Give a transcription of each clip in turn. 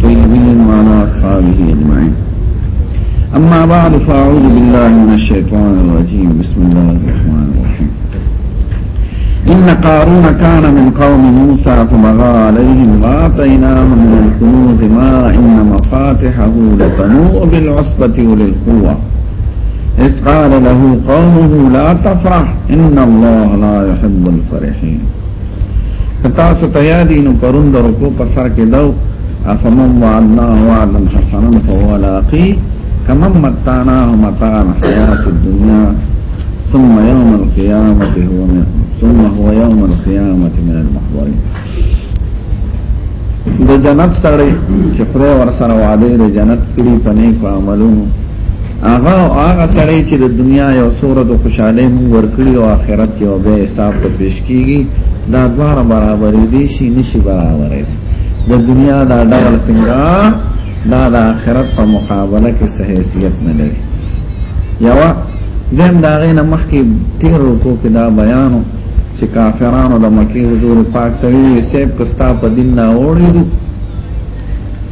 الطيبين وعلى أصحابه أجمعين أما بعد فأعوذ بالله من الشيطان الرجيم بسم الله الرحمن الرحيم إن قارون كان من قوم موسى فبغى عليهم وآتيناه من الكنوز ما إن مفاتحه لتنوء بالعصبة أولي القوة إذ قال له قومه لا تفرح إن الله لا يحب الفرحين تاسو ته یادی نو پرون د رکو په سر کې داو افمم وعدنا وعدا حسنا فهو لاقي کمم متانا متاع الحیات الدنیا ثم يوم القيامة هو من ثم هو يوم القيامة من المحضرين د جنت سره چې خدای ور سره وعده د جنت کړي پنه په عملونو هغه هغه سړی چې د دنیا یو سوره د خوشاله مونږ ورکړي او آخرت کې او به حساب ته پیش کیږي دا دواړه برابر دي شي نشي برابر دي د دنیا دا ډول څنګه دا د آخرت په مقابله کې څه حیثیت نه لري یو دیم دا غینه مخکې تیر رکو کې دا بیانو چې کافرانو د مکی حضور پاک ته وی سیب کستا په دین نه اوړي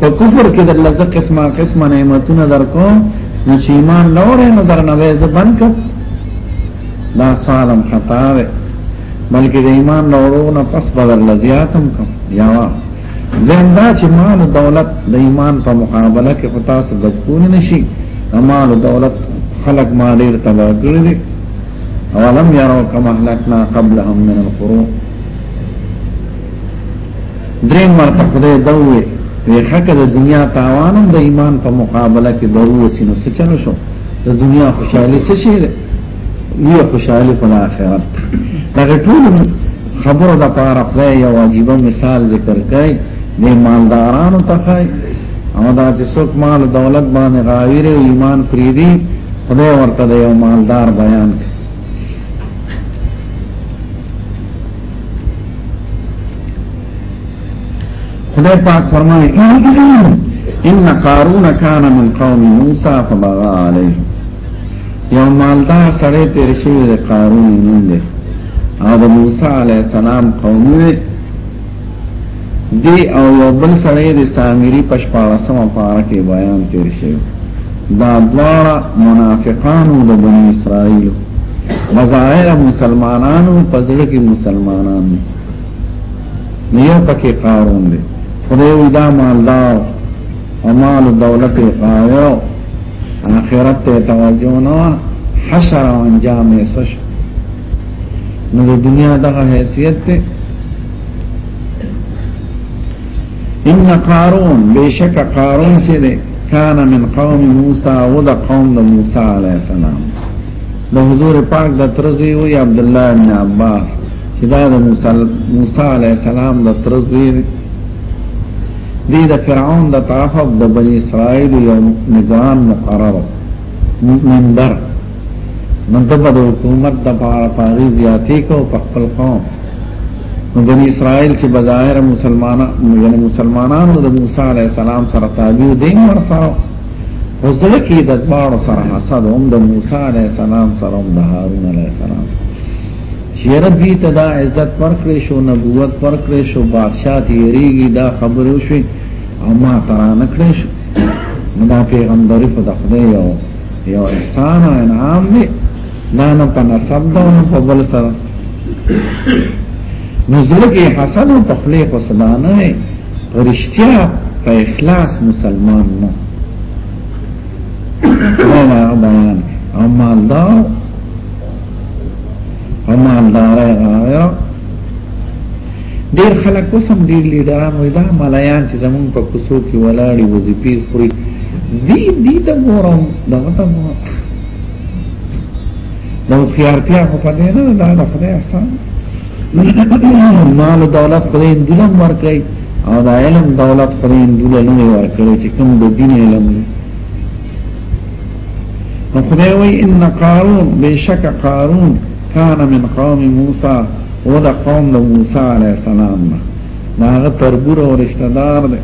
په کفر کې در لزه قسمه قسمه نعمتونه درکو نو چې ایمان لورې نو در نه وې زبن ک دا سالم خطا ده بلکې د ایمان لورو نه پس بدل لزیاتم کوم یا زنده چې مال دولت د ایمان په مقابله کې خطا سو بچون نشي مال دولت خلق مال ډیر تباہ کړی دي اولم يروا كما اهلكنا قبلهم من القرون دریم ورته خدای دا وې وی حق د دنیا تاوانم د ایمان په مقابله کې ضرور سينو څه چلو شو د دنیا خوشحالي څه شي ده یو خوشحالي په آخرت دغه ټول خبره د پاره خدای یو واجبہ مثال ذکر کړي د مالدارانو ته خای او دا چې څوک مال دولت باندې غاویر او ایمان پریدي خدای ورته د یو مالدار بیان کړي خدای پاک فرمایي ان قارون کان من قوم موسی فبغى عليه یو مالدار سره تیر شوی د قارون نوم دی او د موسی علی السلام قوم دی دی او یو بل سړی د سامری پشپارسمه پاره کې بیان تیر شوی دا دواړه منافقانو د بنی اسرائیل مظاهر مسلمانانو په ځړه کې مسلمانان نه یو پکې قارون دی خدای وی دا مالدار امال دولت قایو آخرت ته توجه نه حشر او انجام یې سش نو د دنیا دغه حیثیت ته ان قارون بشک قارون چې ده کان من قوم موسی او د قوم د موسی علی السلام د حضور پاک د ترزوی وی عبد الله بن عباس چې دا د موسی علی السلام د ترزوی دی د فرعون د طرف د بنی اسرائیل یو نظام مقرر منبر من ته په حکومت د پاره پاري زیاتې کو په خپل قوم نو بني اسرائیل چې بظاهر مسلمانان یعنی مسلمانانو د موسی علی السلام سره تابع دي ور سره حضور کې د دوار سره حسد هم د موسی علی السلام سره هم د هارون علی السلام چې ربي تدا عزت ورکړې شو نبوت ورکړې شو بادشاہ تیریږي دا خبره وشي او ما ترانه کړې شو دا پیغمبري په دخله یو یو احسان او انعام دی نه نه په نسب دا نه په بل سره نو زړګي حسن او تخلیق وسدانه رښتیا په اخلاص مسلمان نه ولا بیان او مالدار او مالدار هغه ډیر خلک وسم ډیر لیډران وي دا ملایان چې زمون په کوڅو کې ولاړی وظیفې خوري دی دی ته ګورم دا ته ګورم نو خیارتیا خو په دې نه دا د خدای احسان مال دولت خدای دلم ورکړي او دا علم دولت خدای دلم نه ورکړي چې کوم د دین علم دی نو خدای وی ان قارون بشک قارون کان من قوم موسی او دا قوم د موسی علی السلام نه دا هغه تربور او رشتہ دار دی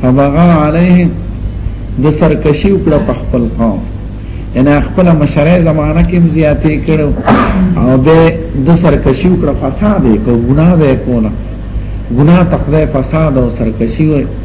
فبغا علیهم د سرکشي وکړه په خپل قوم ان خپل مشرع زمانہ کې زیاتې کړو او به د سرکشي وکړه فساد کو ګناه وکړه ګناه تخله فساد او سرکشي وکړه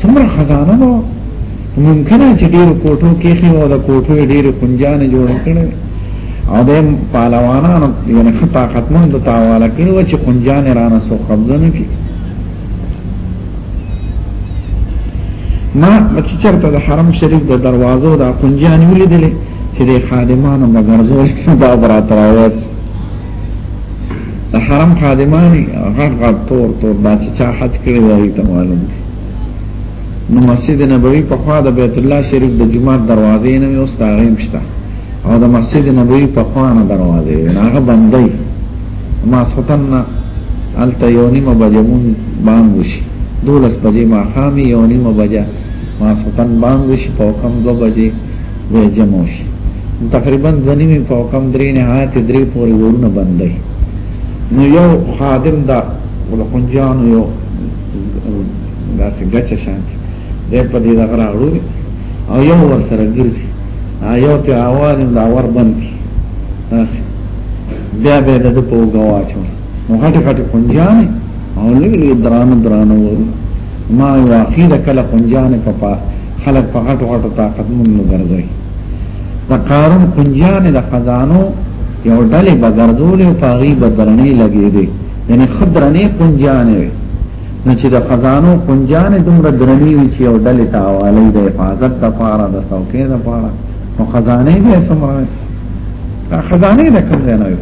څومره خزانه نو ممکنه چې ډېر کوټو کې خې او د کوټو ډېر کنجانې جوړ کړي او د پهلوانانو یعنی خطا ختمون د تاواله کې و چې کنجانې رانه سو قبضه نه کړي ما چې چرته د حرم شریف د دروازو د کنجانې ولیدلې چې د خادمانو د ګرځول دا براتراوي د حرم خادمانی غټ غټ تور تور دا چې چا حج کړی دی ته معلوم دی نو مسجد نبوي په خوا د بیت الله شریف د جمعه دروازې نه اوس تاغیم شته او د مسجد نبوي په خوا نه دروازې هغه بندي ما سوتن الته یو نیمه بجه مون باندې وشي دولس بجې ما خامي یو نیمه بجه ما سوتن باندې وشي په کم دو بجې به جمع شي تقریبا ځنیمه په کم درې نه آیت درې پورې ورونه باندې نو یو خادم دا ولخنجان یو داسې ګچ شان دی په دې دغه راغلو او یو ور سره ګرځي یو ته اواز دا ور باندې بیا به د په وګواچو نو هټه هټه خنجان او لګي درانه درانه ور ما واقعي د کله خنجان په پا خلک په غټو غټو طاقتمنو ګرځي د قارون کنجان د خزانو یو ډلې به ګرځولې او پاغي به درنې لګېدې یعنی خدرنې کنجان وي نو چې د خزانو کنجان دومره درنې وي چې یو ډلې ته حواله د حفاظت لپاره د څوکۍ لپاره نو خزانه به سمره دا خزانه د کوم ځای نه وي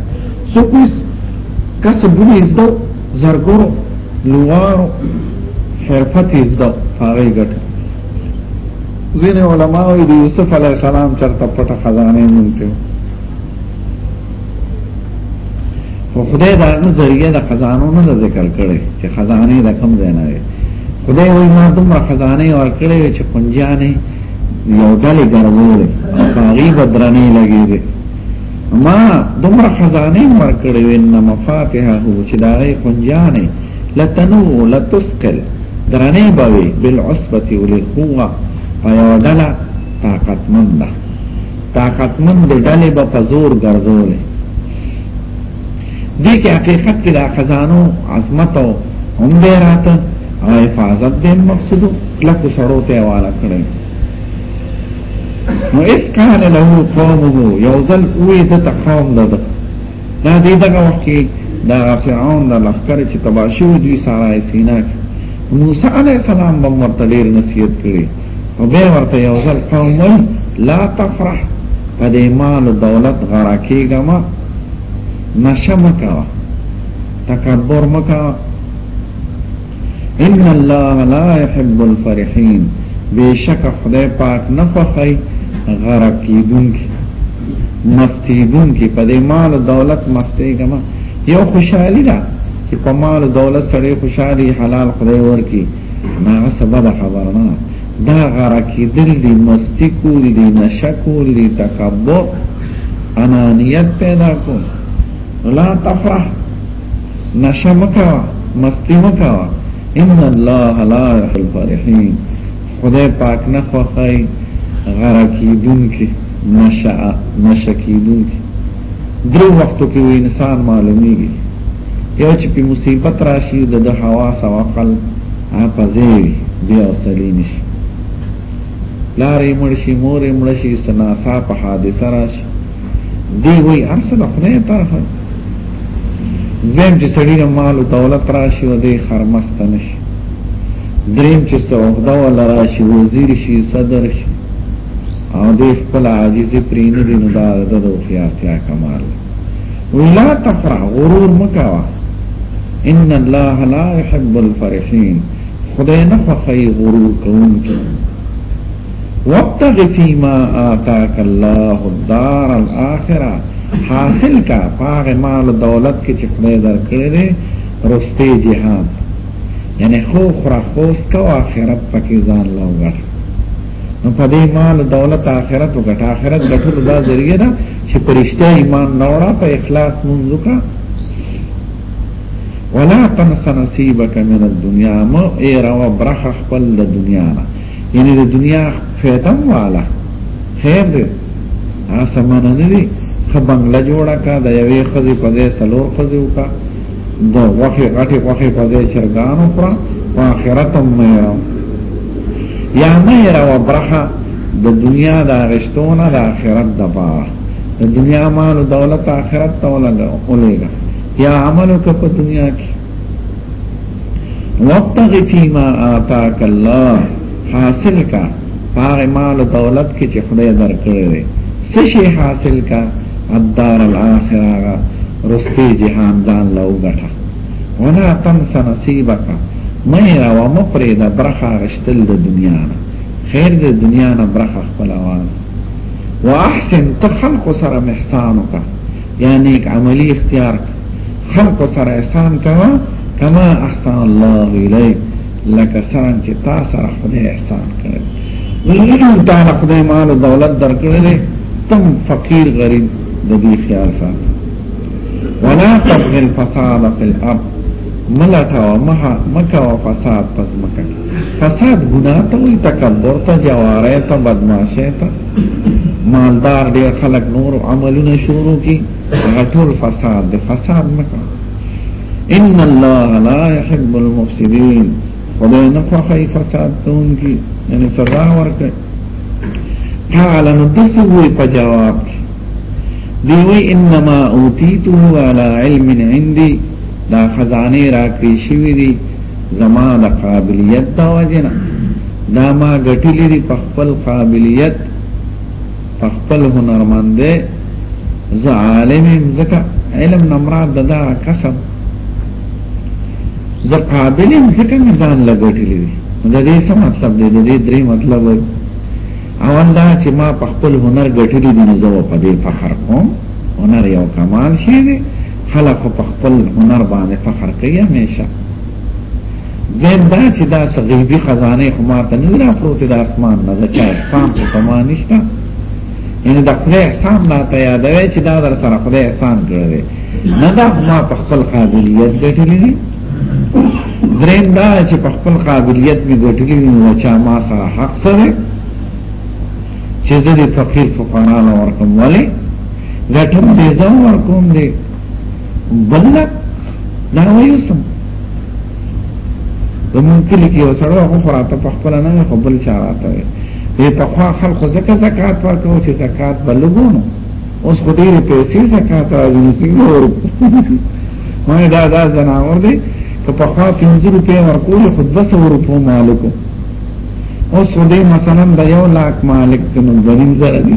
سو کوس کسبونه زده زرګو لوار حرفت زده هغه ګټ زین علماء د یوسف علی السلام چرته پټه خزانه مونته خو خدای دا نظریه د خزانو نه ذکر کړي چې خزانه د کم ځای نه خدای وایي ما دومره خزانه ور کړې چې پنځانه یو ډلې ګرځولې هغه بدرنې لګېږي ما دومره خزانه ورکړې وې نه مفاتيحه هو چې دا غي خنجانې لتنو لتسقل درنه بوي بالعصبه وللقوه ايو دلا طاقت مند ده طاقت مند د ډلې په فزور ګرځولې دې کې حقیقت کې د خزانو عظمت او هم به راته او حفاظت دې مقصدو لکه سړو ته والا کړی نو اس کان له قومه یوزل اوی د تقوم د دا دې دغه وخت کې دا فرعون د لخر چې تباشو دوی سارا سینا موسی علی السلام به ورته ډیر نصیحت کړي او به ورته یوزل قوم لا تفرح پدې مال دولت غرا کېګه ما نشه مکا تکبر مکا ان الله لا يحب الفرحين بشک خدای پاک نه خوخی غرق کیدون کی مستیدون کی په دې مال دولت مستی کما یو خوشحالی ده چې په مال دولت سره خوشحالي حلال خدای ورکی نه سبب خبر نه دا غرق کیدل دی مستی کول دی نشه کول دی تکبر انانیت پیدا کول لا تفرح نشه مکوا مستی مکوا ان الله لا يحب الفرحين خدای پاک نه خوخی غرقیدون کې نشه نشه کیدون کې درو وختو کې انسان معلومیږي یو چې په مصیبت راشي د حواس او عقل په ځای بیا وسلی نشي لارې مرشي مورې مرشي سناسا په حادثه راشي دی وی ارسل خدای طرفه دویم چې سړی نه مال او دولت راشي او دی خرمست نشي دریم چې سوغدا ولا راشي وزیر شي صدر شي او دی خپل عاجزي پرې نه دی نو دا د هوښیارتیا کمال ولا تفرح غرور مکوا ان الله لا يحب الفرحين خدای نه خوښي غرور کوونکي وابتغ فيما آتاك الله الدار الاخره حاصل کا پاغ مال دولت کې چې خدای درکړې دي رسته جهاد یعنی خو خره خوس کا آخرت پکې ځان لوګر نو په دې مال دولت آخرت وګټه آخرت ګټل دا ذریعہ ده چې پرشته ایمان نوړه په اخلاص مونږ وکړه ولا تنس نصیبک من الدنیا مو ایرا و برخ خپل د دنیا نه یعنی د دنیا فیدم والا خیر دی هغه سمانه نه دی خو بنگله جوړه کا د یوې خزې په ځای سلور خزې وکا د وخې غټې وخې په ځای چرګان وکړه په آخرت هم مې یا مې را وبرخه د دنیا د غشتونه د آخرت د بار د دنیا مال او دولت آخرت ته ولګا اولېګا یا عملو که په دنیا کې وابتغ فيما آتاك الله حاصل کا پاغ مال دولت کې چې خدای درکړي وي څه شي حاصل کا الدار الاخره رستي جهان ځان له وګټه ولا تنس نصيبك مې را و مپرې د برخه غشتل د دنیا نه خیر د دنیا نه برخه خپلوان واحسن تخلق سره محسانو کا یا نیک عملی اختیار خلق سره احسان کوا کما احسان الله الیک لکه سران چې تا سره خدای احسان کړی نو تا نه خدای مال او دولت درکړل تم فقیر غریب د دې خیال ساتي ولا تبغي الفساد في الارض ملټا مها مکا فساد پس مکه فساد ګناه ته تکبر ته جواره ته بدمعشه ته مالدار ډیر خلک نور عملونه شروع کی غټول فساد د فساد مکه ان الله لا يحب المفسدين خدای نه خوښي فساد کوونکی یعنی سزا ورکړي قال نو تاسو وی په جواب دی وی انما اوتیته على علم عندي دا خزانه راکړي شوی دی زما د قابلیت دا وجنه دا ما غټلی دی په خپل قابلیت په خپل هنرمند ز عالم زکه علم نمراد د دا کسب ز قابل زکه ځان لګټلی دی دا دې څه مطلب دی دې درې مطلب او دا چې ما په خپل هنر غټلی دی نو زه په دې فخر کوم هنر یو کمال شي خلق په خپل هنر باندې فخر کوي همیشه زم دا چې دا غیبی خزانه خو ما ته نه را پروت د اسمان نه ځکه احسان په تما نشته یعنی دا خدای احسان ما ته یادوي چې دا در سره خدای احسان کړی نه دا ما په خپل قابلیت ګټلې درین دا چې په خپل قابلیت می ګټلې نو چې ما سره حق سره چې زه د فقیر فقرا لور کوم ولی ګټم دې ځم ور کوم دې بل دا وایو سم زمون کلی کې یو سره هغه فراته په خپل نه خو بل چا راته وي دې په خوا خلکو زکه زکات ورکو چې زکات بلګونو اوس خو دې پیسې زکات راځي نو څنګه ما دا دا زناور دي که په خوا 50 روپے ورکول خو 200 روپو مالکو اوس دې مثلا د یو لاک مالک کنو غنیم زره دي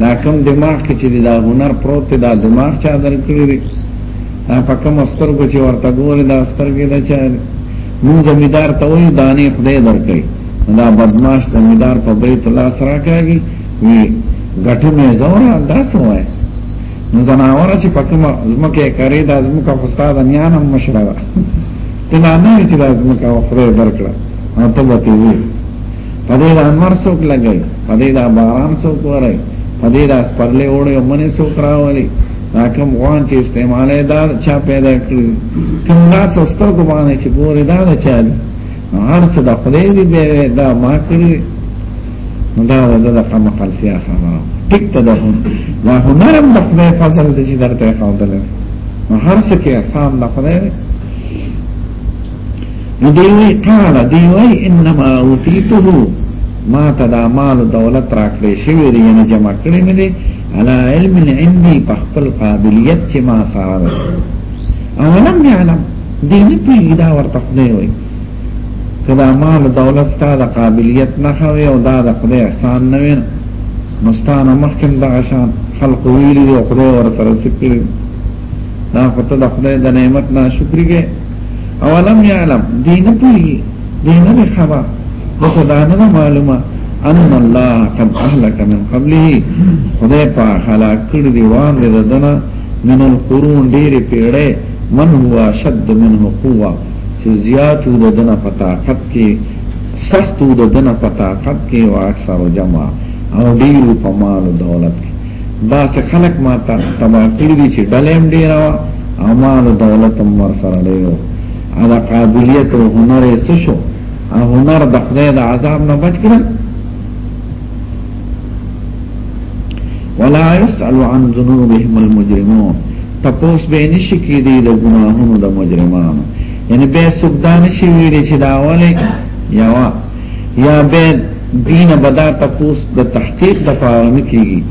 دا کوم دماغ کې چې دا هنر پروت دی دا دماغ چا درکړي دی دا په کوم سترګو چې ورته ګوري دا سترګې دا چا مون زمیدار ته وایي دانې خدای درکړي دا بدمعاش زمیدار په بیت الله سره کوي وی غټه مې زورا دا سوای نو زناور چې په کوم زمکه کاری دا زمکه فساد نه نه مشره ته نه نه چې دا زمکه خدای درکړه او ته به پدې دا نور څوک لګي پدې دا باران څوک ورای پدې دا سپرلې وړي ومنه څوک راولي دا کوم غوان چې استعمالې دا چا پیدا کړی کوم لا څوستر کو باندې چې ګورې دا نه چالي هر څه د خدای دی به دا ما کړی نو دا د دغه مقالتیا خبره ټیک ته ده دا هنرم د خدای فضل دې چې درته خاوندل نو هر څه کې احسان د خدای نو دی وی قال دی وی انما اوتیته ما تدا مال دولت راکړې شوی دی یعنی جمع کړې مې دی علا علم عندي په خپل قابلیت چې ما سره او لم يعلم دی نه پیږي دا ورته خدای وی کدا مال دولت ستا د قابلیت نه خوي او دا د خدای احسان نه وي مستانه مخکم د عشان خلق ویلي او خدای ورته رسېږي دا خدای د خدای د نعمت نه شکرګي اولم يعلم دین پوری دین نه خبر وتدانه معلومه ان الله قد اهلك من قبله خدای په هلاک کړی دی وان ددنه من القرون ډېر پیړې من هو شد منه قوه چې زیات ددنه په طاقت کې سخت ددنه په طاقت کې او اکثر جمع او ډېر په مال او دولت کې دا څه خلک ما ته تبا کړی دي چې ډلېم ډیر او امان دولت هم ور سره ډیرو ادا قابلیت او هنر یې څه شو او هنر د خدای د عذاب نه بچ کړل ولا يسأل عن ذنوبهم المجرمون تپوس به نشي کېدی د ګناهونو د مجرمانو یعنی به سبدان شي ویلي چې دا اوله یوا یا به دین بدا تپوس د تحقیق د پاره نه کیږي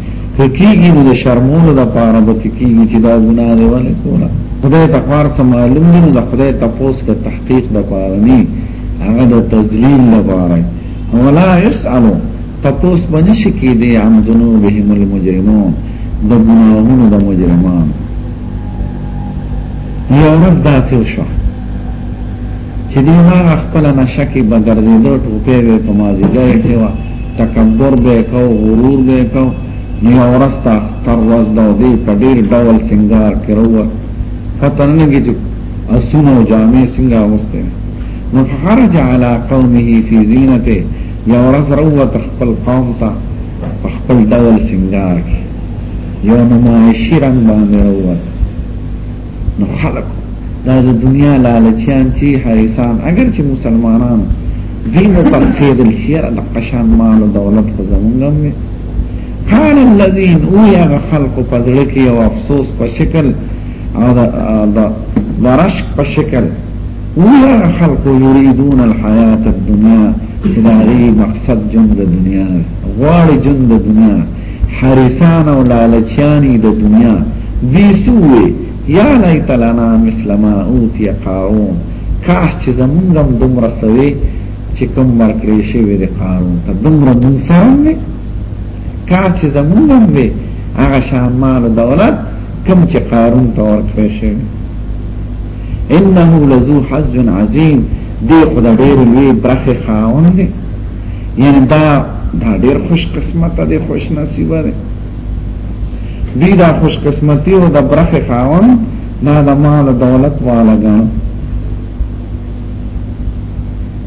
کیږي نو د شرمونو د پاره به کیږي چې دا ګناه دی ولې کوله خدای ته خار سم معلوم دی د خدای تپوس د تحقیق د پاره نه هغه د تذلیل لپاره ولا يسالو تپوس باندې شي کې دي عن ذنوبهم المجرمون د ګناهونو د مجرمان یو ورځ داسې وشوه چې دی هغه خپل نشه کې بګرځېدو ټوپې به په مازیګر کې و تکبر به کو غرور به کو نو ورځ تا تر ورځ دا دی په ډېر ډول سنگار کې وروه پته نه لګي چې اسونه او جامې څنګه اغوستې نو فخرج على قومه في زينته یا ورځ وروه خپل قوم ته خپل ډول سنگار کې یو نمایشي رنګ باندې وروه نو خلق دا د دنیا لالچیان چې حریسان اگر چې مسلمانان دی مو پس کېدل شي الله قشان مال او دولت خو زمونږ نه قال الذين او یا خلق په ځړه کې او افسوس په شکل او دا درشق په شکل او یا خلق یریدون الحیات الدنیا دا غي مقصد جون د دنیا غواړي جون د دنیا حریسان او لالچیانی د دنیا دی سوی یا لیت لنا مثل ما اوتی قارون کاش چې زمونږم دومره سوی چې کوم ورکړې شوی د قارون ته دومره مونږ سره نه کاش چې زمونږم وي هغه شان مال دولت کوم چې قارون ته ورکړې شوی انه لذو حظ عظیم دی خدای ډېر لوی برخه خاوند دی یعنی دا دا ډیر خوش قسمت دی خوش نصیب دی دی دا خوش قسمتی او د برخه خاون دا د مال دولت والا ګان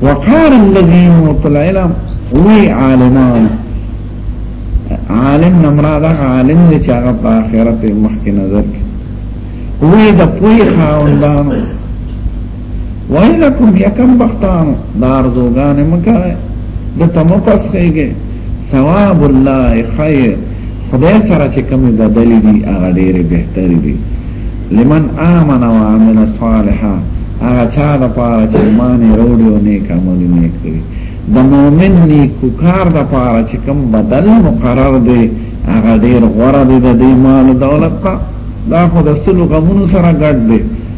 وقال الذين اوتوا العلم وی عالمان عالم نمراد عالم دی چې هغه په آخرت مخکې نظر کوي وی د پوی خاوندانو وینکم یکم بختانو دار دوگان مکای دتا مپس خیگه ثواب الله خیر خدای سره چې کوم بدلی دي هغه ډېر بهتر دي لمن آمن و عمل صالحا هغه چا د پاره چې ایمان وروړي او نیک عمل یې کوي د مؤمن نیک کار د پاره چې کوم بدل مقرر دی هغه ډېر غوړه دی د دې مال دولت دا خو د سلو غمونو سره ګډ دی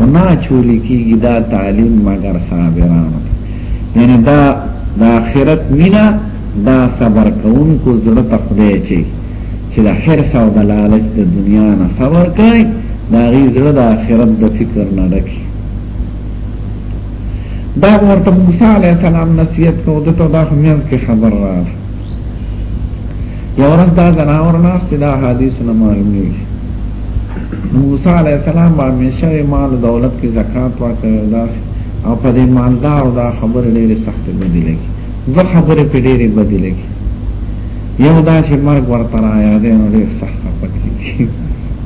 نه چولی کیږي دا تعلیم مگر صابرانو یعنی دا د آخرت مینا دا صبر کوونکو زړه ته خدای چي چې د حرص او د لالچ د دنیا نه صبر کوي دا غي زړه د آخرت د فکر نه ډکی دا ورته موسی علی السلام نصیحت کوو د تو دا خمیاز کې خبر راغله یو ورځ دا زناور ناس ته دا حدیث نه معلومي موسی علی السلام باندې شوی مال دولت کې زکات ورکړ دا او په دې مالدار دا خبر ډېرې سخت بدی لګي زه خبرې په ډېرې بدی لګي یو دا چې مرګ ورته را یادې نو ډېر سخت پکې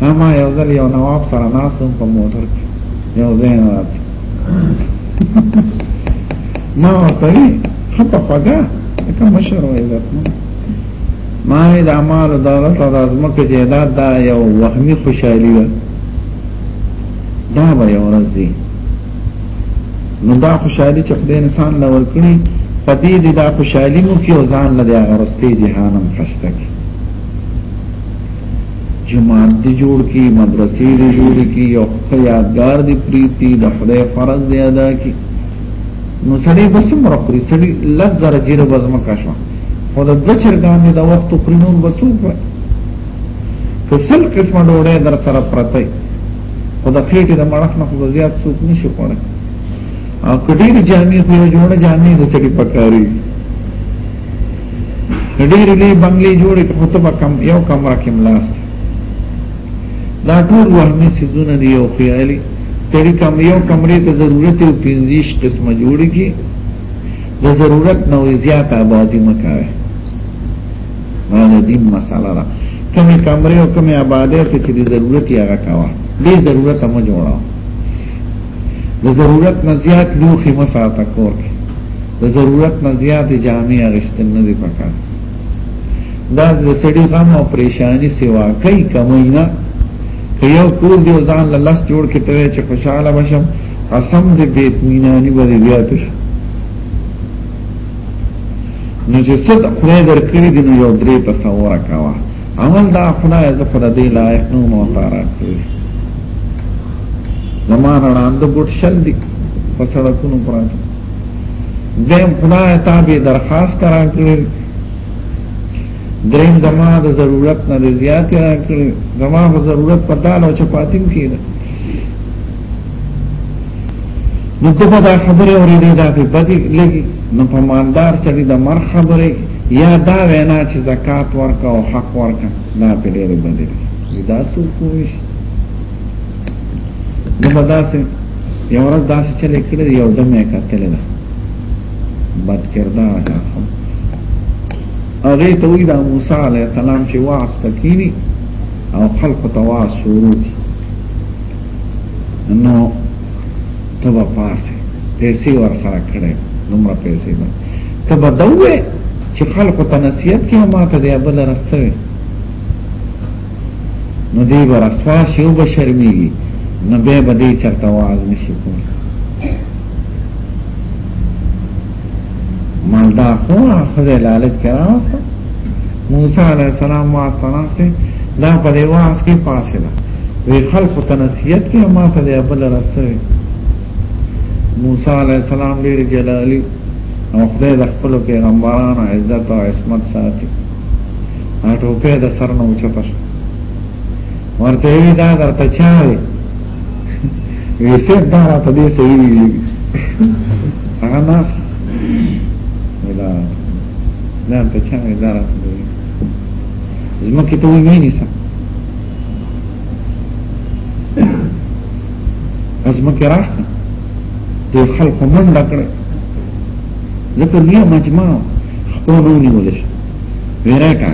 اما یو ځل یو نواب سره ناس په موټر کې یو ځای نه ما ورته وی خپه خوګه ته مشر وې عزت ما نه د اعمال دولت او ازمکه جیداد دا یو وهمي خوشحالي ده دا به یو ورځ دی نو دا خوشحالي چې خدای انسان لا ورکړي په دې دې دا خوشحالي مو کې ځان نه دی هغه ورستي جهانم خسته کی جماعت دی جوړ کی مدرسې دی جوړ کی یو ښه یادګار دی پریتی د خدای فرض دی ادا کی نو سړی بس مر خوري سړی لږ زره جیره وزم کا شو خو د دوه چرګان د وخت پر نور بسو په فصل قسمه ډوړې در سره پرته خو د خېټې د مړخ نه خو زیات څوک نشي پړک او کډیر جامع خو جوړه جامع د سړي پکاري ډېر لوی بنگلې جوړې کړو ته به کم یو کمره کې ملاس دا ټول وهمي سيزونه دی یو خیالي تړي کم یو کمرې ته ضرورت یو پنځیش قسمه جوړې کی د ضرورت نو زیات آبادی مکاوه دا د دین مساله ده کمی کمرې او کمی آبادی ته چې ضرورت یې هغه کاوه دې ضرورت هم جوړاو د ضرورت نه زیات لوخي مساته کور کې د ضرورت نه زیات جامع اغشتل نه دی پکار دا د سړي غم او پریشانی سیوا کوي کمای نه یو کور دی ځان له لاس جوړ کې ته چې خوشاله بشم قسم دې دې مینانی باندې بیا ته نو چې څه د خدای درکړي دي نو یو درې تصور کاوه اول دا خدای زه خدای دې لایق نو مو تارا کړی زمانه راند ګټ شل دي په سړکونو پراته دیم خدای ته به درخواست راکړي دریم زما د ضرورت نه زیات راکړي زما په ضرورت پتا لو چې پاتیم کینه نو دغه دا خبره اورېدې دا په بدی لګي نو په مالدار سړي د مر خبره یا دا وینا چې زکات ورکا او حق ورکا نه په ډېرې بدی دا څه کوي دغه داسې یو ورځ داسې چلې کړې یو دم یې کتلې ده بد کردار کا خو هغه ته وی دا موسی علی السلام چې واعظ تکینی او خلق تواس شروع کی نو تبا پاسه پیسې ور سره کړې نمره پیسې ده تبا دوه چې خلق ته نصیحت کې ما ته دی بل رسوي نو دی به رسوا شي او به شرمېږي نو بیا به دی چرته واز نه شي کولی مالدا خو ښځه لالچ کې راوسته موسی علیه السلام واز ته ناسته دا په دې واز کې پاسې ده وی خلق ته نصیحت کې ما ته دی بل رسوي موسی علیه السلام ډېر جلالي او خدای د خپل پیغمبرانو عزت او عصمت ساتي اټو په د سر نو چپش ورته وی دا درته چا وی وی سیب دا راته دې صحیح وی هغه ناس دا دا ته چا وی دا راته دی زما کې ته وی نه سم زما کې راځه د خلکو منډه کړې ځکه نیو مجمع خپل نو نیول شي ویره کا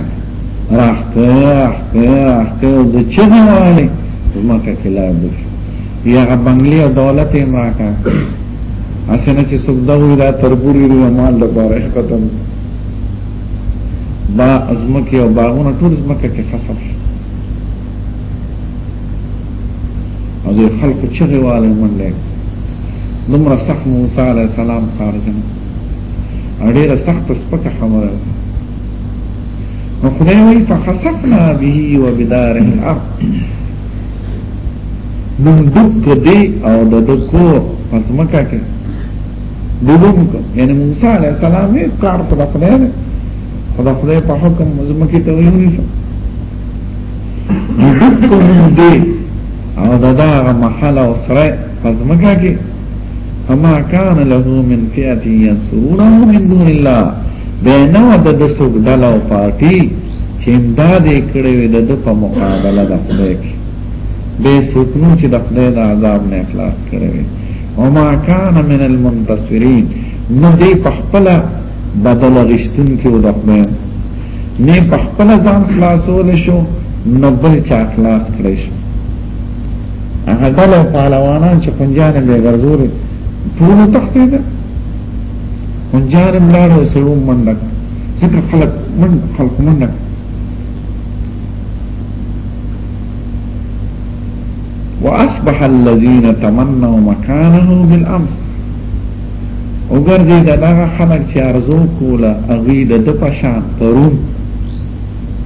راخ راخ راخ د چغه وایي زما کا کلا د یا بنگلي او دولت یې ما کا اسنه چې څوک دا وی دا ترپوري دی مال د بارش ختم با ازمکه او باغونه ټول ازمکه کې فصل شي او د خلکو چغه والے منډه دومره سخت موسی علی السلام خارجنه ډیره سخت سپکه خبره نو خدای وایي فخسفنا به وبدار الارض نن دک دی او د دکو پس مکه کې دلوم کو یعنی موسی علی السلام یې کار په خدای نه خدای خدای په حکم مزمکه ته ویونی شو دک کو دی او دغه محل او سره پس مکه کې فما كان له من فئه ينصرونه من دون الله بينه د د سوق ډله او پارټي چې امداد یې کړې وي د په مقابله د خدای کې به سوکنو چې د خدای د عذاب نه اخلاص کړې وي او ما كان من المنتصرين نه دی په خپل بدل غشتون کې ود خدای نه په خپل ځان خلاصول شو نه بل چا خلاص کړی شو هغه ډله پهلوانان چې پنجان به ګرځول ټول تخته ده پنجان ملار او سلو منډه ذکر خلق من خلق منډه واصبح الذين تمنوا مكانه بالامس وګرځي دا هغه خلک چې ارزو کوله اغي د پشان پرون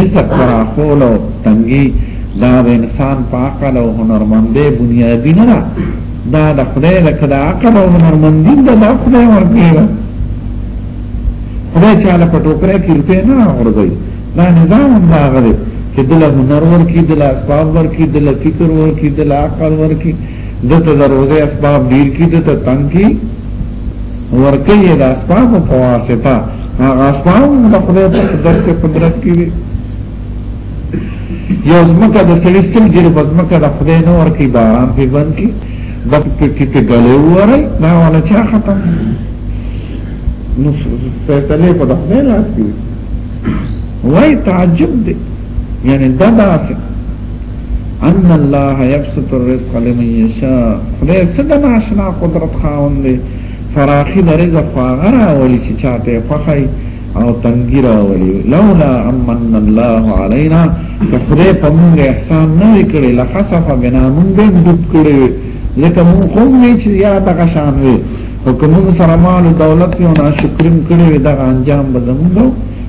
رزق کرا کول او تنګي دا د انسان په عقل او هنرمندې بنیادی نه ده دا د خدای د کدا عقل او هنرمندی دا د خدای ورکړي خدای چې له پټوکره کې روپې نه ورغوي دا نظام دا غره چې دل هنر ورکی دل اسباب ورکی دل فکر ورکی دل عقل ورکی دته د روزه اسباب ډیر کی دته تنګي ورکی دا اسباب و فواسطا هغه اسباب دا خدای په قدرت کې قدرت کې دي یو زمکه د سړي سل جری په زمکه د خدای نه ورکی باران په بند کې د پکې ته غلې وره دا ولا چا ختم نو فیصله په دغه لاس کې وای تعجب دی یعنی دا داسې ان الله يبسط الرزق لمن يشاء خدای څنګه ناشنا قدرت خاوند دی فراخي د رزق هغه راولي چې چاته فخی او تنګی راولي لولا امن الله علينا فخدای په موږ احسان نه وکړي لخسف بنا موږ به ډوب کړي لکه موږ کوم نه چې یا دغه شان وي حکومت سره مال دولت یو ناشکریم کړي دغه انجام به زموږ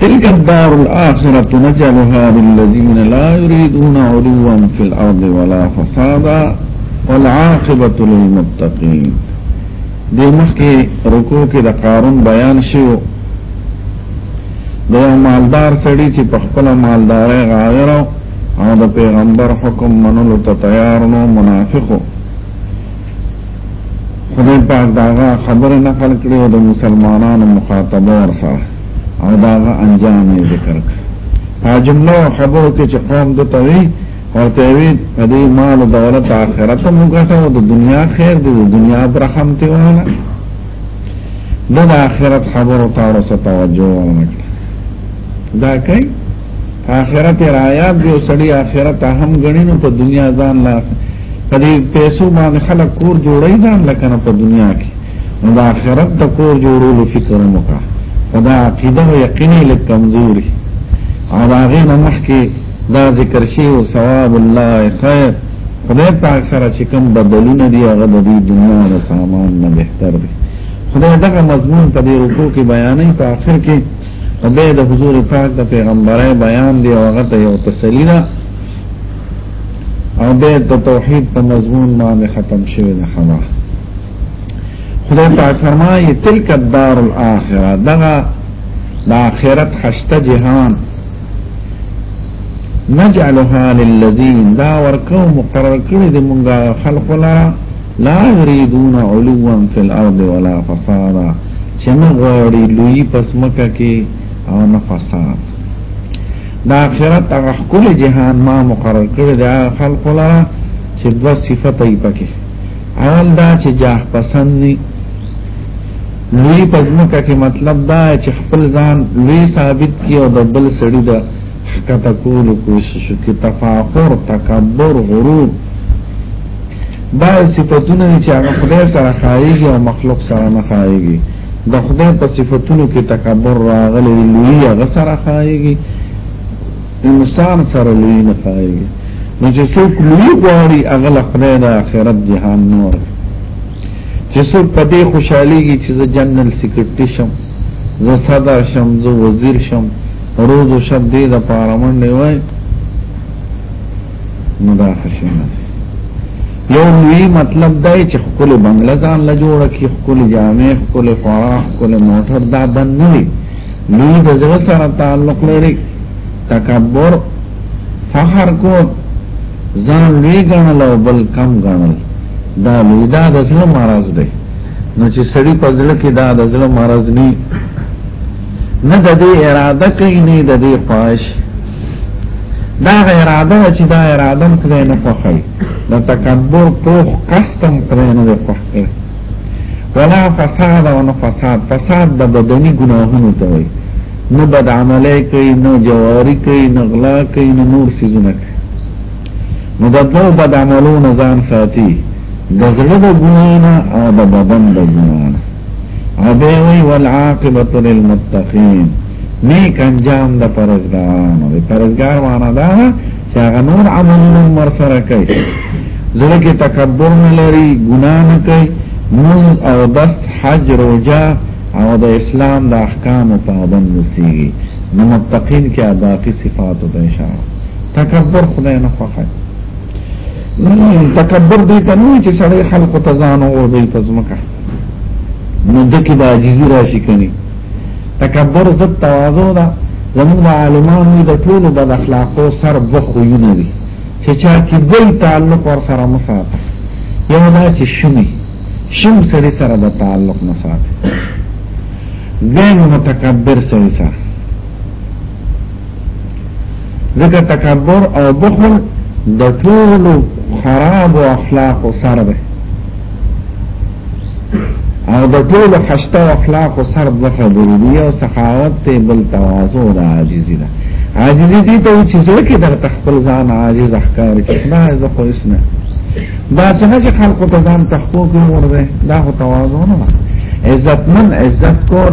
تلك الدار الآخرة نجعلها للذين لا يريدون علوا في الأرض ولا فسادا والعاقبة للمتقين دي مخي رکو کې د قارون بیان شو د مالدار سړي چې په خپل مالداري غاغر او د پیغمبر حکم منلو ته تیار نو منافقو خدای پاک داغه خبره نقل کړې او د مسلمانانو مخاطب ور سره او دا انجام یې ذکر کړ په جمله خبرو کې چې قوم د توی ورته وی په دې مال او دولت آخرت مو ګټه او د دنیا خیر دی د دنیا برحم ته وانه د آخرت خبرو ته ورسه توجه وکړه دا کوي آخرت رایا به سړی آخرت هم غنی نو په دنیا ځان لا په دې پیسو باندې خلک کور جوړی ځان لکه په دنیا کې نو دا آخرت د کور جوړولو فکر وکړه او دا عقیده او یقین یې لږ کمزوري او د هغې نه مخکې دا ذکر شي او ثواب الله خیر خدای پاک سره چې کوم بدلونه دي هغه د دې دنیا د سامان نه بهتر دي خدای دغه مضمون په دې رکو کې بیانې په آخر کې به د حضور پاک د پیغمبرای بیان دی او هغه ته یو تسلی ده او به د توحید په مضمون باندې ختم شوی نه خبره خدای پاک فرمایي تلک الدار الاخره دغه د اخرت خشته جهان نجعلها للذین دا ورکو مقرر کړی د مونږه خلق لا لا یریدون علوا فی الارض ولا فسادا چې نه غواړي لوی پسمکه کې او نه فساد دا اخرت هغه خپل جهان ما مقرر کړی دا خلق لا چې دوه صفته یې پکې اول دا چې جاه پسند دي لوی پزمکه کې مطلب دا چې خپل ځان لوی ثابت کی او د بل سړي د حقته کول کوشش کی تفاخر تکبر غرور دا صفاتونه چې هغه خدای سره خایيږي او مخلوق سره نه خایيږي د خدای په صفاتونو کې تکبر راغلی لوی هغه سره خایيږي انسان سره لوی نه خایوي نو چې څوک لوی غواړي هغه له خدای د آخرت جهان نور چې څوک په دې خوشحاليږي چې زه جنرال سیکرټري شم زه صدر شم زه وزیر شم روز او شب دې د پارامن نه وای نو دا خشنه یو لوی مطلب دا چې خپل بنگله ځان له جوړه کې خپل جامع خپل خواړه خپل موټر دا بند نه مینه د زړه سره تعلق لري تکبر فخر کو ځان لوی ګڼل او بل کم ګڼل دا لوی دا د زړه مرض دی نو چې سړی په زړه کې دا د زړه مرض ني نه د دې اراده کوي نه د دې خواهش دا اراده چې دا اراده خدای نه خوښي دا تکبر پوخ کستم خدای نه خوښي ولا فساد او نه فساد فساد د بدني ګناهونو ته وي نه بد عمله کوي نه جواری کوي نه غلا کوي نه نور سيزونه کوي نو د دوه بد عملو نه ځان ساتي د زړه د ګناهونو او د بدن د ګناهونو او به وي والعاقبه للمتقين نیک انجام د پرزګارانو د پرزګار معنا دا چې هغه نور عملونه مر سره کوي زړه کې تکبر نه لري ګناه نه کوي مون او دس حج روجا او د اسلام د احکام پابند نسیږي نو متقین کې باقی صفات او بشاره تکبر خدای نه خوښه تکبر دې کنه چې سړی خلق تزان او دې پزمکه نو دکې د عاجزي راشي کني تکبر ضد تواضع ده زموږ د عالمانو د ټولو بد اخلاقو سر دوه خویونه وي چې چا کې بل تعلق ور سره مه ساته یو دا چې شومي شوم سړي سره د تعلق نه ساته ځین متکبر سړي سره ځکه تکبر او بخل د ټولو خراب اخلاق سره ده او د ټول خشته او اخلاق سر د خبرې او سخاوت ته بل تواضع او عاجزی ده عاجزی دي ته چې زړه کې در تخپل ځان عاجز احکار چې نه زه خو اسنه دا څنګه چې خلکو ته ځان تخپو کې ورده دا خو تواضع نه عزت من عزت کور